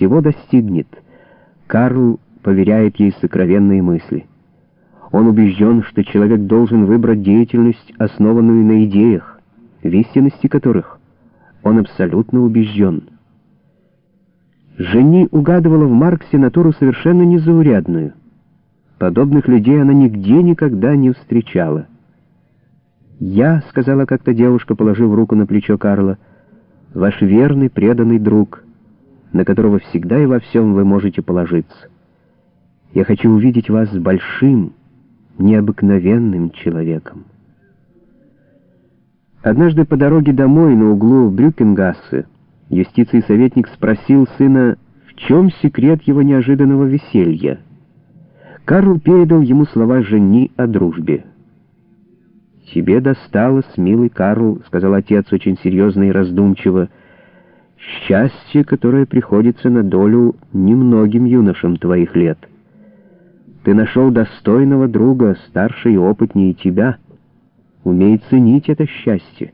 всего достигнет. Карл поверяет ей сокровенные мысли. Он убежден, что человек должен выбрать деятельность, основанную на идеях, в истинности которых он абсолютно убежден. Жени угадывала в Марксе натуру совершенно незаурядную. Подобных людей она нигде никогда не встречала. «Я», — сказала как-то девушка, положив руку на плечо Карла, — «ваш верный, преданный друг, на которого всегда и во всем вы можете положиться. Я хочу увидеть вас большим, необыкновенным человеком». Однажды по дороге домой на углу Брюкенгассе юстиции советник спросил сына, в чем секрет его неожиданного веселья. Карл передал ему слова жени о дружбе. «Тебе досталось, милый Карл», — сказал отец очень серьезно и раздумчиво, «счастье, которое приходится на долю немногим юношам твоих лет. Ты нашел достойного друга, старше и опытнее тебя. Умей ценить это счастье.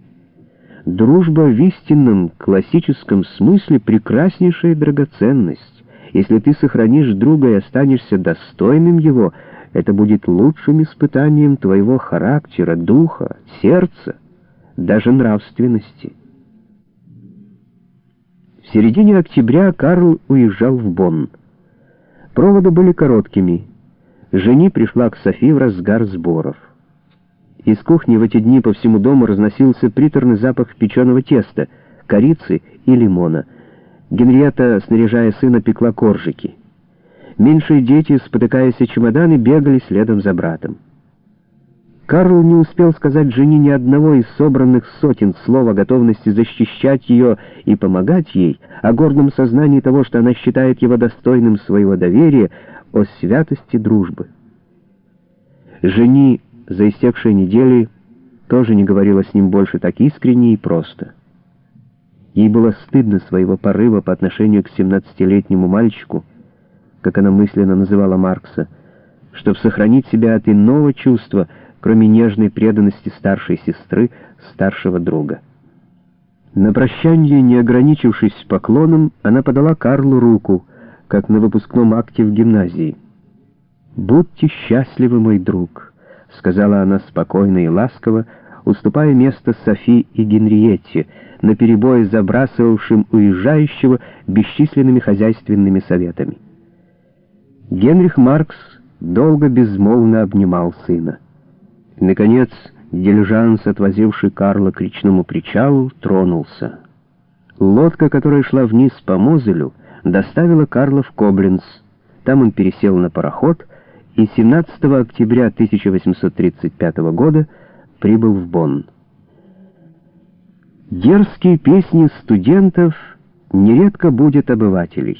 Дружба в истинном классическом смысле — прекраснейшая драгоценность. Если ты сохранишь друга и останешься достойным его — это будет лучшим испытанием твоего характера, духа, сердца, даже нравственности. Середине октября Карл уезжал в Бонн. Проводы были короткими. Жени пришла к Софи в разгар сборов. Из кухни в эти дни по всему дому разносился приторный запах печеного теста, корицы и лимона. Генриетта, снаряжая сына, пекла коржики. Меньшие дети, спотыкаясь о чемоданы, бегали следом за братом. Карл не успел сказать жене ни одного из собранных сотен слов о готовности защищать ее и помогать ей, о гордом сознании того, что она считает его достойным своего доверия, о святости дружбы. Жени за истекшие недели тоже не говорила с ним больше так искренне и просто. Ей было стыдно своего порыва по отношению к семнадцатилетнему мальчику, как она мысленно называла Маркса, чтобы сохранить себя от иного чувства, кроме нежной преданности старшей сестры, старшего друга. На прощание, не ограничившись поклоном, она подала Карлу руку, как на выпускном акте в гимназии. «Будьте счастливы, мой друг», — сказала она спокойно и ласково, уступая место Софи и Генриетте, наперебой забрасывавшим уезжающего бесчисленными хозяйственными советами. Генрих Маркс долго безмолвно обнимал сына. Наконец, дилижанс, отвозивший Карла к речному причалу, тронулся. Лодка, которая шла вниз по Мозелю, доставила Карла в Коблинц. Там он пересел на пароход и 17 октября 1835 года прибыл в Бонн. Дерзкие песни студентов нередко будет обывателей.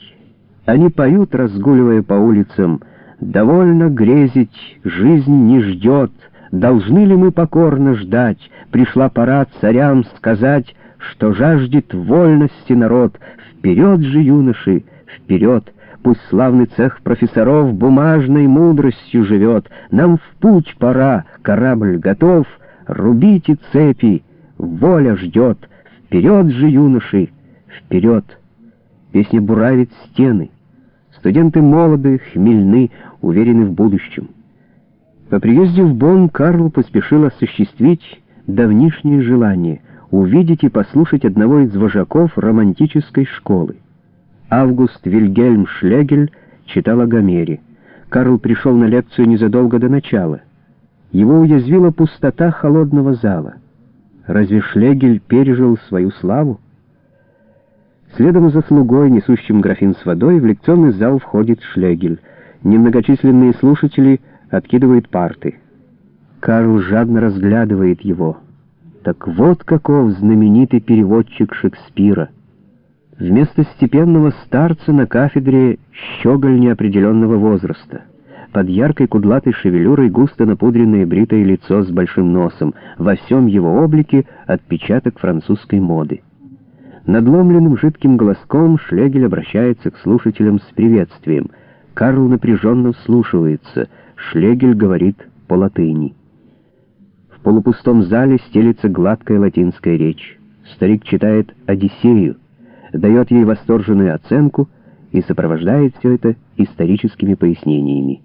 Они поют, разгуливая по улицам, «Довольно грезить, жизнь не ждет, должны ли мы покорно ждать? Пришла пора царям сказать, что жаждет вольности народ. Вперед же, юноши, вперед!» Пусть славный цех профессоров бумажной мудростью живет. Нам в путь пора, корабль готов, рубите цепи, воля ждет. Вперед же, юноши, вперед! Песня буравит стены. Студенты молоды, хмельны, уверены в будущем. По приезде в Бонн Карл поспешил осуществить давнишнее желание — увидеть и послушать одного из вожаков романтической школы. Август Вильгельм Шлегель читал о Гомере. Карл пришел на лекцию незадолго до начала. Его уязвила пустота холодного зала. Разве Шлегель пережил свою славу? Следом за слугой, несущим графин с водой, в лекционный зал входит Шлегель. Немногочисленные слушатели откидывают парты. Карл жадно разглядывает его. Так вот каков знаменитый переводчик Шекспира. Вместо степенного старца на кафедре щеголь неопределенного возраста. Под яркой кудлатой шевелюрой густо напудренное бритое лицо с большим носом. Во всем его облике отпечаток французской моды. Надломленным жидким голоском Шлегель обращается к слушателям с приветствием. Карл напряженно вслушивается. Шлегель говорит по латыни. В полупустом зале стелится гладкая латинская речь. Старик читает «Одиссею», дает ей восторженную оценку и сопровождает все это историческими пояснениями.